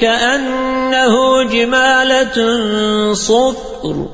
كأنه جمالة صفر.